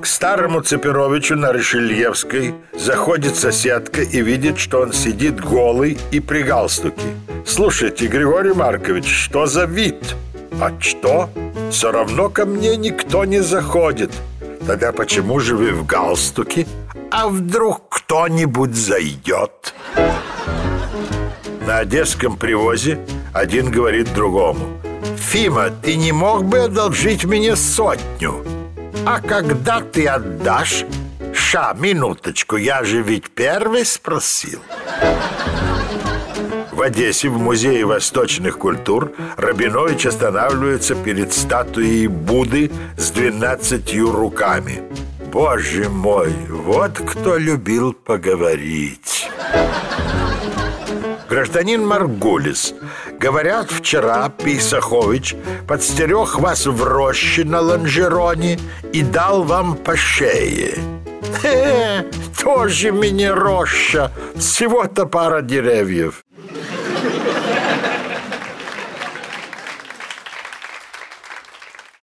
К старому Цепировичу на Решельевской заходит соседка и видит, что он сидит голый и при галстуке. Слушайте, Григорий Маркович, что за вид? А что? Все равно ко мне никто не заходит. Тогда почему же вы в галстуке? А вдруг кто-нибудь зайдет? На одесском привозе один говорит другому. Фима, ты не мог бы одолжить мне сотню? А когда ты отдашь? Ша, минуточку, я же ведь первый спросил. В Одессе в Музее восточных культур Рабинович останавливается перед статуей Будды с двенадцатью руками. Боже мой, вот кто любил поговорить. Гражданин Маргулис, говорят, вчера Писахович подстерег вас в роще на лонжероне и дал вам по шее. Хе, тоже мне роща, всего-то пара деревьев.